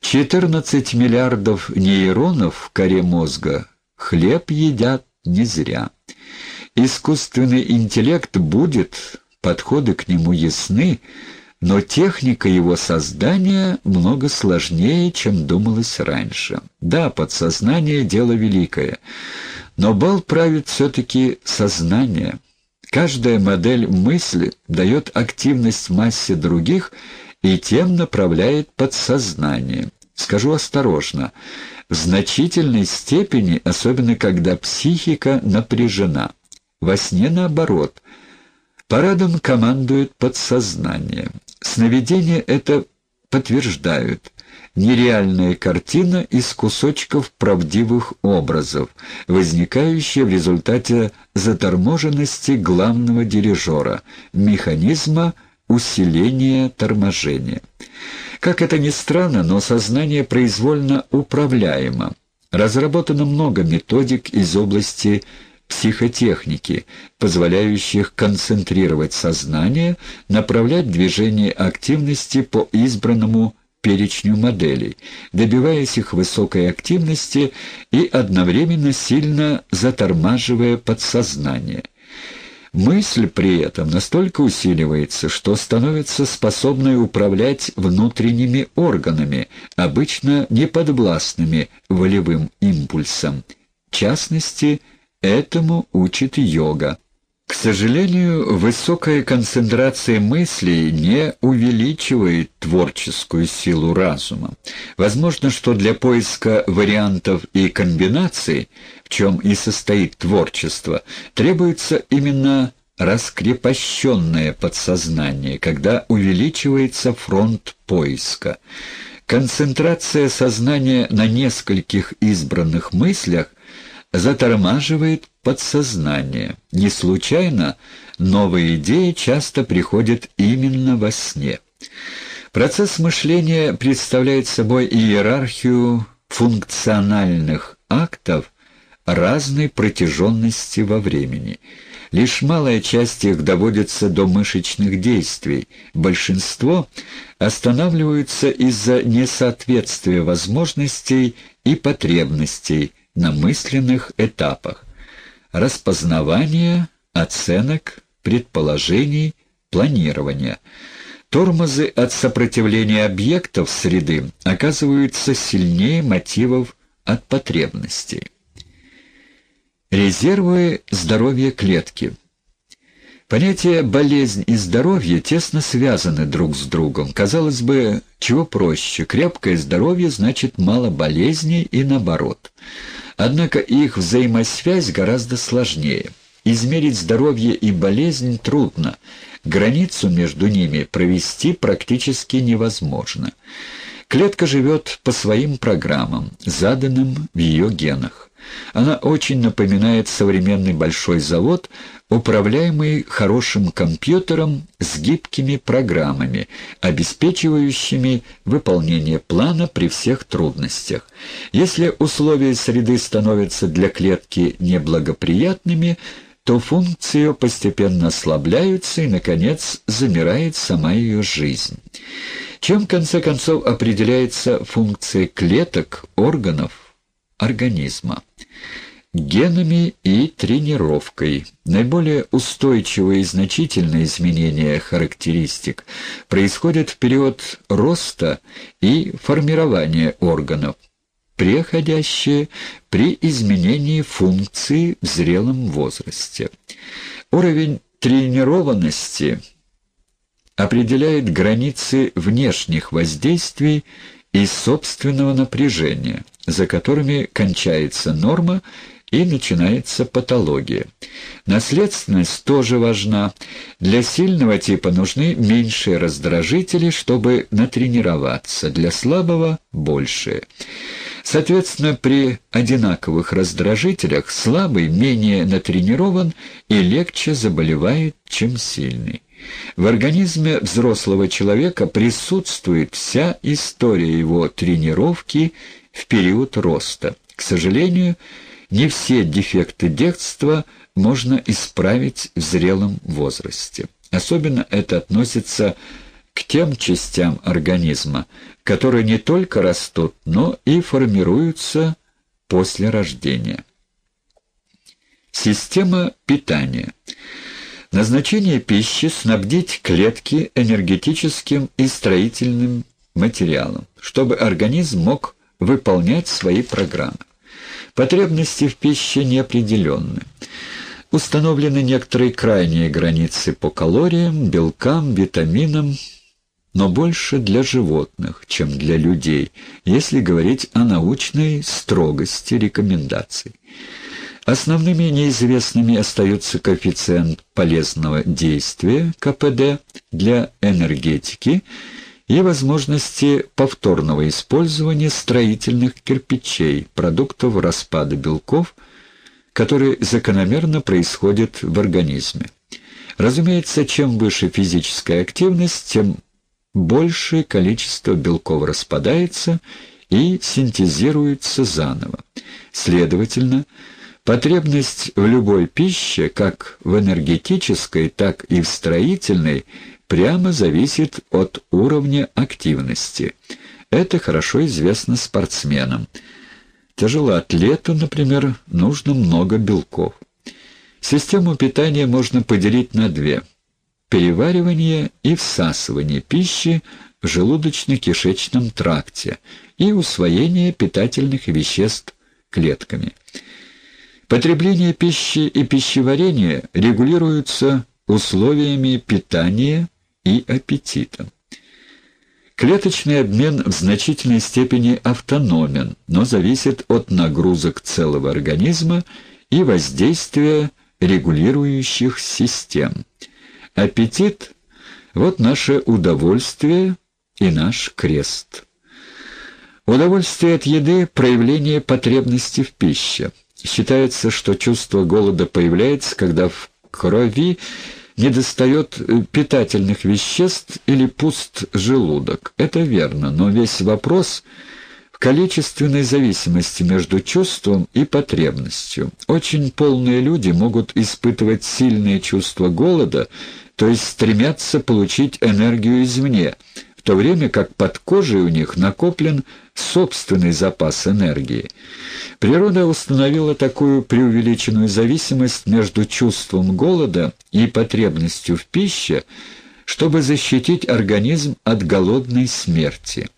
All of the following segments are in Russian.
14 миллиардов нейронов в коре мозга хлеб едят не зря. Искусственный интеллект будет, подходы к нему ясны, но техника его создания много сложнее, чем думалось раньше. Да, подсознание — дело великое, но бал правит все-таки сознание. Каждая модель мысли дает активность массе других и тем направляет подсознание. Скажу осторожно, в значительной степени, особенно когда психика напряжена. Во сне наоборот. Парадом командует подсознание. Сновидения это подтверждают. Нереальная картина из кусочков правдивых образов, возникающая в результате заторможенности главного дирижера, механизма усиления торможения. Как это ни странно, но сознание произвольно управляемо. Разработано много методик из области психотехники, позволяющих концентрировать сознание, направлять движение активности по избранному перечню моделей, добиваясь их высокой активности и одновременно сильно затормаживая подсознание. Мысль при этом настолько усиливается, что становится способной управлять внутренними органами, обычно неподвластными волевым импульсам, в частности, Этому учит йога. К сожалению, высокая концентрация мыслей не увеличивает творческую силу разума. Возможно, что для поиска вариантов и комбинаций, чем и состоит творчество, требуется именно раскрепощенное подсознание, когда увеличивается фронт поиска. Концентрация сознания на нескольких избранных мыслях затормаживает подсознание. Не случайно новые идеи часто приходят именно во сне. Процесс мышления представляет собой иерархию функциональных актов разной протяженности во времени. Лишь малая часть их доводится до мышечных действий, большинство останавливаются из-за несоответствия возможностей и потребностей, на мысленных этапах распознавания, оценок, предположений, планирования. Тормозы от сопротивления объектов среды оказываются сильнее мотивов от потребностей. Резервы здоровья клетки. Понятия «болезнь» и «здоровье» тесно связаны друг с другом. Казалось бы, чего проще. Крепкое здоровье значит мало болезней и наоборот. Однако их взаимосвязь гораздо сложнее. Измерить здоровье и болезнь трудно, границу между ними провести практически невозможно. Клетка живет по своим программам, заданным в ее генах. Она очень напоминает современный большой завод, управляемый хорошим компьютером с гибкими программами, обеспечивающими выполнение плана при всех трудностях. Если условия среды становятся для клетки неблагоприятными, то функции ее постепенно ослабляются и, наконец, замирает сама ее жизнь. Чем, в конце концов, определяется функция клеток, органов, организма. Генами и тренировкой. Наиболее устойчивые и значительные изменения характеристик происходят в период роста и формирования органов, преходящие при изменении функции в зрелом возрасте. Уровень тренированности определяет границы внешних воздействий и собственного напряжения, за которыми кончается норма и начинается патология. Наследственность тоже важна. Для сильного типа нужны меньшие раздражители, чтобы натренироваться, для слабого – большие. Соответственно, при одинаковых раздражителях слабый менее натренирован и легче заболевает, чем сильный. В организме взрослого человека присутствует вся история его тренировки в период роста. К сожалению, не все дефекты детства можно исправить в зрелом возрасте. Особенно это относится к тем частям организма, которые не только растут, но и формируются после рождения. Система питания. Назначение пищи – снабдить клетки энергетическим и строительным материалом, чтобы организм мог выполнять свои программы. Потребности в пище неопределенны. Установлены некоторые крайние границы по калориям, белкам, витаминам, но больше для животных, чем для людей, если говорить о научной строгости рекомендаций. Основными неизвестными остаются коэффициент полезного действия, КПД, для энергетики и возможности повторного использования строительных кирпичей, продуктов распада белков, которые закономерно происходят в организме. Разумеется, чем выше физическая активность, тем большее количество белков распадается и синтезируется заново. Следовательно, потребность в любой пище, как в энергетической, так и в строительной, прямо зависит от уровня активности. Это хорошо известно спортсменам. Тяжелоатлету, например, нужно много белков. Систему питания можно поделить на две – переваривание и всасывание пищи в желудочно-кишечном тракте и усвоение питательных веществ клетками. Потребление пищи и пищеварение регулируются условиями питания и аппетита. Клеточный обмен в значительной степени автономен, но зависит от нагрузок целого организма и воздействия регулирующих систем. Аппетит — вот наше удовольствие и наш крест. Удовольствие от еды — проявление потребности в пище. Считается, что чувство голода появляется, когда в крови недостает э, питательных веществ или пуст желудок. Это верно, но весь вопрос в количественной зависимости между чувством и потребностью. Очень полные люди могут испытывать сильное чувство голода, то есть стремятся получить энергию извне, в то время как под кожей у них накоплен собственный запас энергии. Природа установила такую преувеличенную зависимость между чувством голода и потребностью в пище, чтобы защитить организм от голодной смерти.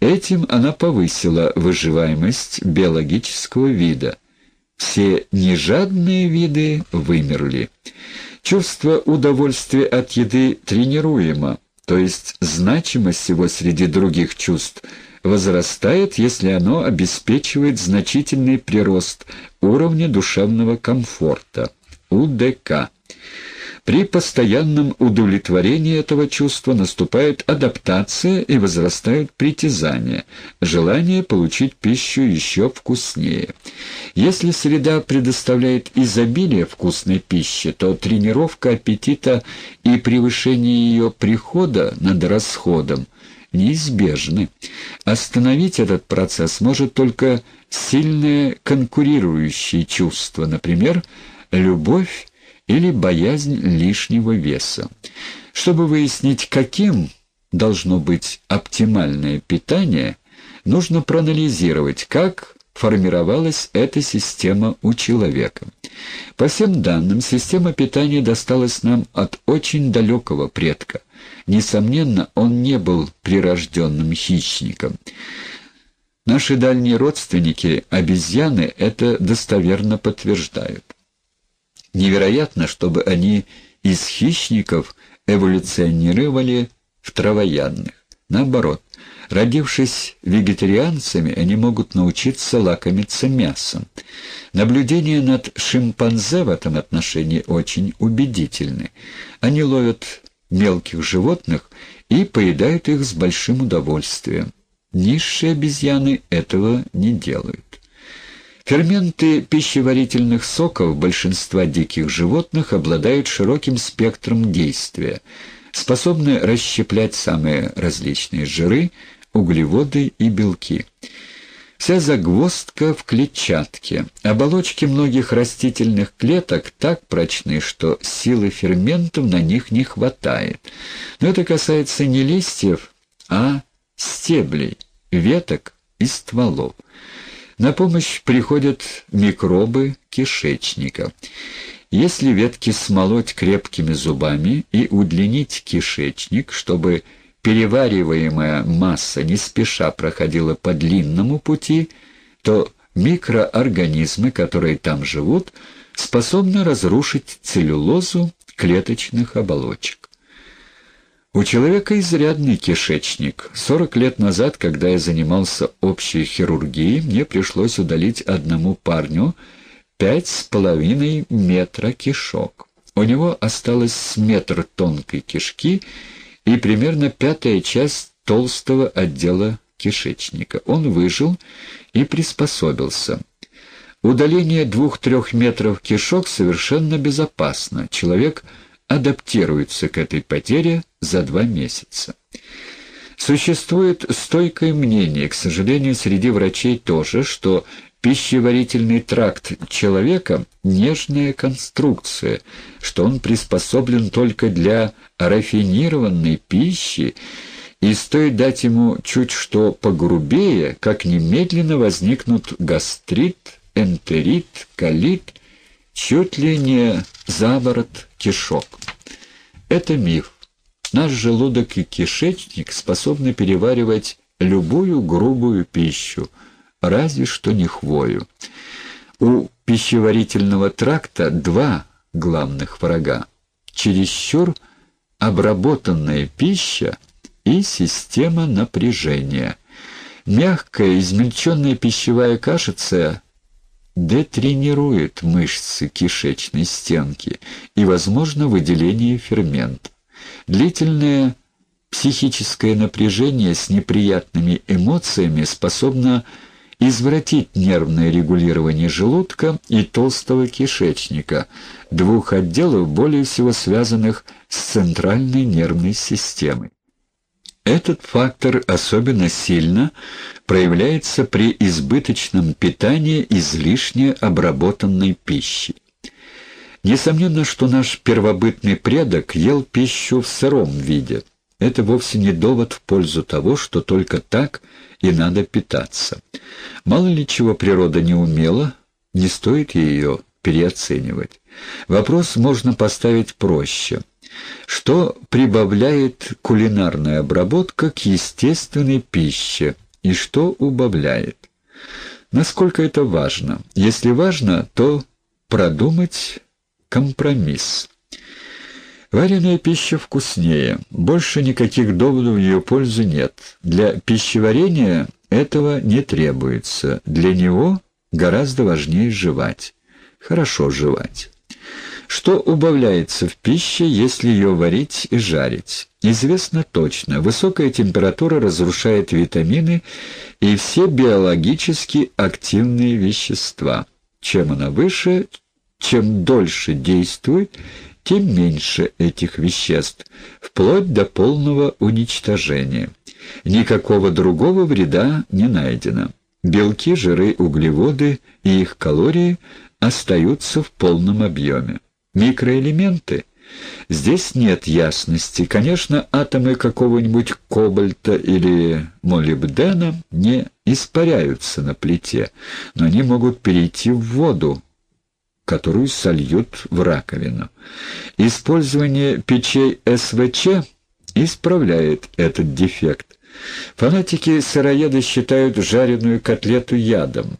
Этим она повысила выживаемость биологического вида. Все нежадные виды вымерли. Чувство удовольствия от еды тренируемо, то есть значимость его среди других чувств возрастает, если оно обеспечивает значительный прирост уровня душевного комфорта, УДК. При постоянном удовлетворении этого чувства наступает адаптация и возрастают притязания, желание получить пищу еще вкуснее. Если среда предоставляет изобилие вкусной пищи, то тренировка аппетита и превышение ее прихода над расходом неизбежны. Остановить этот процесс может только сильное конкурирующее чувство, например, любовь или боязнь лишнего веса. Чтобы выяснить, каким должно быть оптимальное питание, нужно проанализировать, как формировалась эта система у человека. По всем данным, система питания досталась нам от очень далекого предка. Несомненно, он не был прирожденным хищником. Наши дальние родственники, обезьяны, это достоверно подтверждают. Невероятно, чтобы они из хищников эволюционировали в травоядных. Наоборот, родившись вегетарианцами, они могут научиться лакомиться мясом. Наблюдения над шимпанзе в этом отношении очень убедительны. Они ловят мелких животных и поедают их с большим удовольствием. Низшие обезьяны этого не делают. Ферменты пищеварительных соков большинства диких животных обладают широким спектром действия, способны расщеплять самые различные жиры, углеводы и белки. Вся загвоздка в клетчатке. Оболочки многих растительных клеток так прочны, что силы ферментов на них не хватает. Но это касается не листьев, а стеблей, веток и стволов. На помощь приходят микробы кишечника. Если ветки смолоть крепкими зубами и удлинить кишечник, чтобы перевариваемая масса не спеша проходила по длинному пути, то микроорганизмы, которые там живут, способны разрушить целлюлозу клеточных оболочек. У человека изрядный кишечник. Сорок лет назад, когда я занимался общей хирургией, мне пришлось удалить одному парню пять с половиной метра кишок. У него осталось метр тонкой кишки и примерно пятая часть толстого отдела кишечника. Он выжил и приспособился. Удаление двух-трех метров кишок совершенно безопасно. Человек адаптируется к этой потере за два месяца. Существует стойкое мнение, к сожалению, среди врачей тоже, что Пищеварительный тракт человека — нежная конструкция, что он приспособлен только для рафинированной пищи, и стоит дать ему чуть что погрубее, как немедленно возникнут гастрит, энтерит, колит, чуть ли не заворот кишок. Это миф. Наш желудок и кишечник способны переваривать любую грубую пищу — разве что не хвою. У пищеварительного тракта два главных врага — чересчур обработанная пища и система напряжения. Мягкая, измельченная пищевая кашица детренирует мышцы кишечной стенки и, возможно, выделение ферментов. Длительное психическое напряжение с неприятными эмоциями способно извратить нервное регулирование желудка и толстого кишечника, двух отделов, более всего связанных с центральной нервной системой. Этот фактор особенно сильно проявляется при избыточном питании излишне обработанной пищи. Несомненно, что наш первобытный предок ел пищу в сыром виде. Это вовсе не довод в пользу того, что только так – и надо питаться. Мало ли чего природа не умела, не стоит ее переоценивать. Вопрос можно поставить проще. Что прибавляет кулинарная обработка к естественной пище и что убавляет? Насколько это важно? Если важно, то продумать компромисс. Вареная пища вкуснее. Больше никаких доводов в ее пользу нет. Для пищеварения этого не требуется. Для него гораздо важнее жевать. Хорошо жевать. Что убавляется в пище, если ее варить и жарить? Известно точно. Высокая температура разрушает витамины и все биологически активные вещества. Чем она выше, чем дольше действует, тем меньше этих веществ, вплоть до полного уничтожения. Никакого другого вреда не найдено. Белки, жиры, углеводы и их калории остаются в полном объеме. Микроэлементы? Здесь нет ясности. Конечно, атомы какого-нибудь кобальта или молибдена не испаряются на плите, но они могут перейти в воду, которую сольют в раковину. Использование печей СВЧ исправляет этот дефект. Фанатики-сыроеды считают жареную котлету ядом.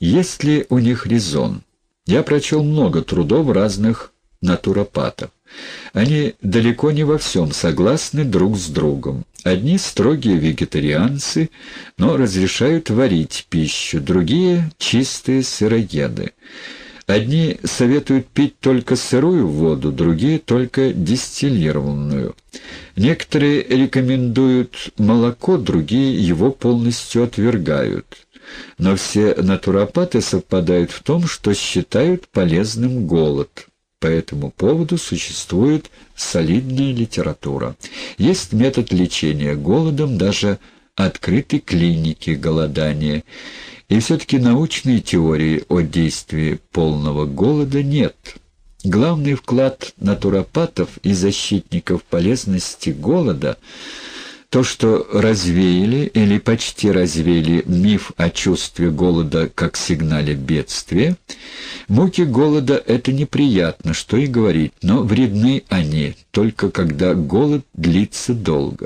Есть ли у них резон? Я прочел много трудов разных натуропатов. Они далеко не во всем согласны друг с другом. Одни строгие вегетарианцы, но разрешают варить пищу, другие — чистые сыроеды. Одни советуют пить только сырую воду, другие — только дистиллированную. Некоторые рекомендуют молоко, другие его полностью отвергают. Но все натуропаты совпадают в том, что считают полезным голод. По этому поводу существует солидная литература. Есть метод лечения голодом даже открыты клиники голодания. И все-таки научной теории о действии полного голода нет. Главный вклад натуропатов и защитников полезности голода – то, что развеяли или почти развеяли миф о чувстве голода как сигнале бедствия, муки голода — это неприятно, что и говорить, но вредны они, только когда голод длится долго.